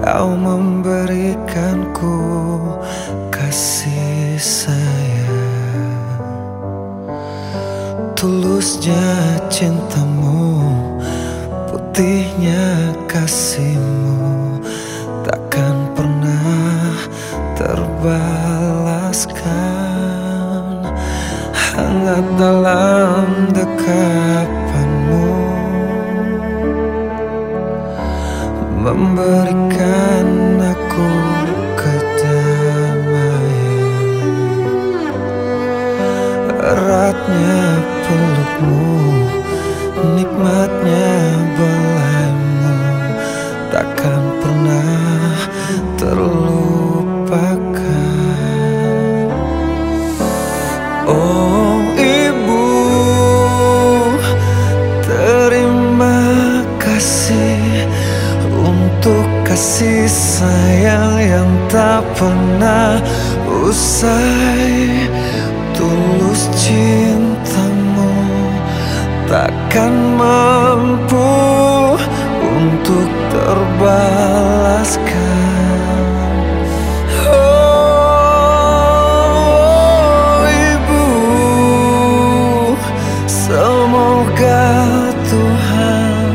Kau memberikanku kasih sayang. Tulusnya cintamu Putihnya kasihmu. Takkan pernah terbalaskan Hangat dalam dekat Memberikan tak pernah usai tulus cintamu. Takkan mampu untuk terbalaskan. Oh ibu Semoga Tuhan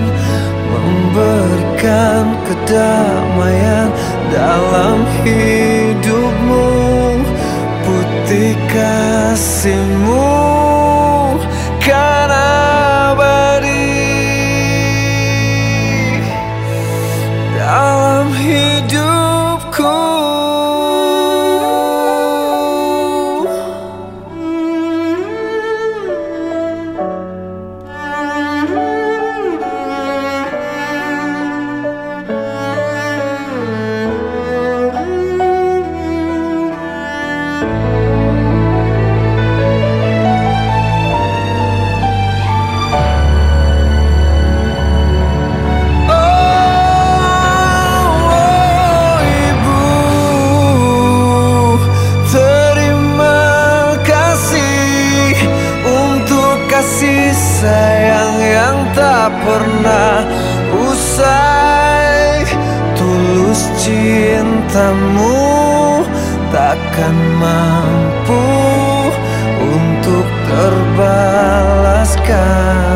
memberikan kedamaian dalam hidupmu Putih kasihmu sayang yang tak pernah usai. Tulus cintamu takkan mampu untuk terbalaskan